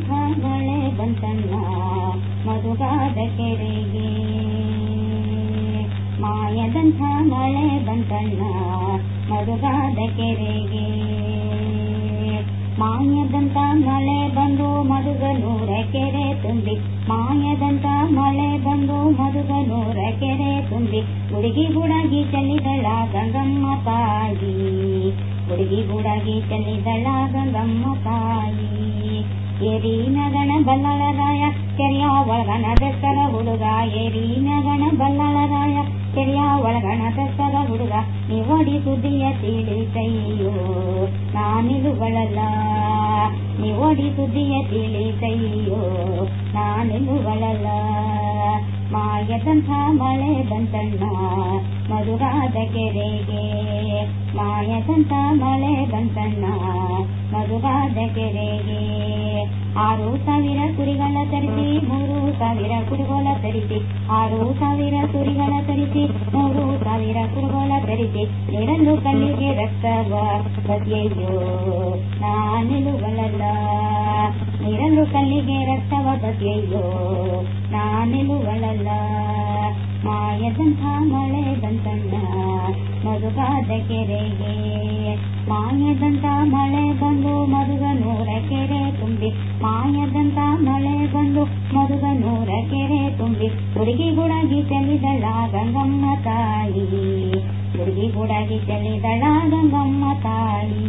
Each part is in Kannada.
ಬಂತಣ್ಣ, ಮಧುಗಾದ ಕೆರೆಗೆ. ಮಾಯದಂಥ ಮಳೆ ಬಂತಣ್ಣ, ಮಧುಗಾದ ಕೆರೆಗೆ. ಮಾಯದಂತ ಮಳೆ ಬಂದು ಮಧುಗನೂರ ಕೆರೆ ತುಂಬಿ ಮಾಯದಂತ ಮಳೆ ಬಂದು ಮಧುಗನೂರ ಕೆರೆ ತುಂಬಿ ಹುಡುಗಿ ಗುಡಾಗಿ ಚೆಲ್ಲಿದಳ ಗಂಗಮ್ಮ ತಾಯಿ. ಹುಡುಗಿ ಗುಡಾಗಿ ಚೆಲ್ಲಿದಳ ಗಂಗಮ್ಮ ತಾಯಿ. ಏರಿನ ಗಣ ಬಲ್ಲಳರಾಯ ಕೆರೆಯ ಒಳಗಣ ದಸರ ಹುಡುಗ ಏರಿನ ಗಣ ಬಲ್ಲಳರಾಯ ಕೆರೆಯ ಒಳಗಣ ದಸರ ಹುಡುಗ ನೀವಡಿ ಸುದ್ದಿಯ ತಿಳಿತಯ್ಯೋ ನಾನಿಲುಗಳಲ್ಲ ನೀವಡಿ ಸುದ್ದಿಯ ತಿಳಿತಯ್ಯೋ ನಾನಿಲುಗಳಲ್ಲ ಮಾಯದಂಥ ಮಳೆ ಬಂತಣ್ಣ ಮಧುಗಾದ ಕೆರೆಗೆ ಮಾಯದಂಥ ಮಳೆ ಬಂತಣ್ಣ ಮಧುಗಾದ ಕೆರೆಗೆ ಆರು ಸಾವಿರ ಕುರಿಗಳ ತರಿಸಿ, ಮೂರು ಸಾವಿರ ಕುರಿಗೋಲ ತರಿಸಿ, ಆರು ಸಾವಿರ ಕುರಿಗಳ ತರಿಸಿ, ಮೂರು ಸಾವಿರ ಕುರುಗೋಲ ತರಿಸಿ ನೀರನ್ನು ಕಲ್ಲಿಗೆ ರಕ್ತವ. ಬದಿಯಯ್ಯೋ ನಾನಿಲುಗಳಲ್ಲ ನೀರನ್ನು ಕಲ್ಲಿಗೆ ರಕ್ತವ. ಬದಿಯಯ್ಯೋ ನಾನಿಲುಗಳಲ್ಲ ಮಾಯದಂಥ ಮಳೆ ಬಂತಣ್ಣ ಮಧುಗಾದ ಕೆರೆಗೆ ಮಾಯದಂತ ಮಳೆ ಬಂದು ಮಧುಗನೂರ ಕೆರೆ ತುಂಬಿ. ಮಾಯದಂತ ಮಳೆ ಬಂದು ಮಧುಗನೂರ ಕೆರೆ ತುಂಬಿ. ಹುಡುಗಿ ಗುಡಗಿ ಚೆಲ್ಲಿದಳ ಗಂಗಮ್ಮ ತಾಯಿ ಹುಡುಗಿ ಗುಡಗಿ ಚೆಲ್ಲಿದಳ ಗಂಗಮ್ಮ ತಾಯಿ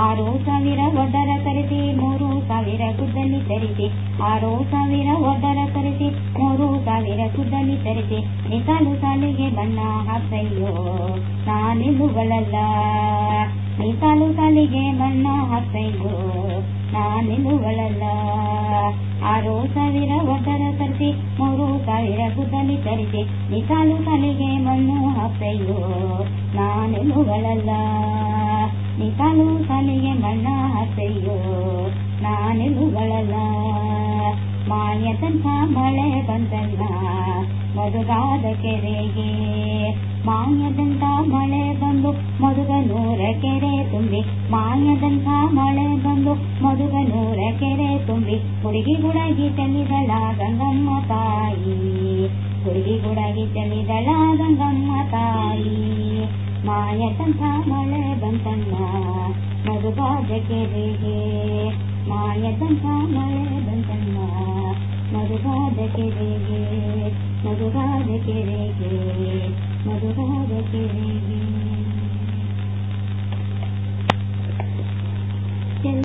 ಆರು ಸಾವಿರ ಒಡ್ಡರ ಕರೆಸಿ, ಮೂರು ಸಾವಿರ ಗುದ್ದಲಿ ತರಿಸಿ. ಆರು ಸಾವಿರ ಒಡ್ಡರ ತರಿಸಿ ಮೂರು ಸಾವಿರ ಗುದ್ದಲಿ ತರಿಸಿ. ನಿಸಾಲು ಸಾಲಿಗೆ ಬಣ್ಣ ಹಾಕಯ್ಯೋ ನಾನಿಲುಗಳಲ್ಲ ನಿಸಾಲು ಸಾಲಿಗೆ ಬಣ್ಣ ಹಾಕಯ್ಯೋ ನಾನಿಲುಗಳಲ್ಲ ಆರು ಸಾವಿರ ಒಡ್ಡರ ತರಿಸಿ, ಮೂರು ಸಾವಿರ ಕುದ್ದಲ್ಲಿ ತರಿಸಿ ನಿಸಾಲು ಸಾಲಿಗೆ ಮಣ್ಣು ಹಾಕಯ್ಯೋ ನಾನಿಲುಗಳಲ್ಲ ನಿಸಾಲು ಸಾಲಿಗೆ ಮಣ್ಣ ಹಾಕಯ್ಯೋ ಮಾನ್ಯ ತನಕ ಮಳೆ ಬಂದಲ್ಲ ಮದುಗಾದ ಕೆರೆಗೆ ಮಾನ್ಯದಂತ ಮಳೆ ಬಂದ ಮಾಯದಂಥ ಮಳೆ ಬಂದು ಮಧುಗನೂರ ಕೆರೆ ತುಂಬಿ ಹುಡುಗಿ ಗುಡಗಿ ಚೆಲ್ಲಿದಳ ಗಂಗಮ್ಮ ತಾಯಿ ಹುಡುಗಿ ಗುಡಗಿ ಚೆಲ್ಲಿದಳ ಗಂಗಮ್ಮ ತಾಯಿ ಮಾಯದಂಥ ಮಳೆ ಬಂತಣ್ಣ ಮಧುಗಾದ ಕೆರೆಗೆ ಮಾಯದಂಥ ಮಳೆ ಬಂತಣ್ಣ ಮಧುಗಾದ ಕೆರೆಗೆ ಮಧುಗಾದ ಕೆರೆಗೆ ಮಧುಗಾದ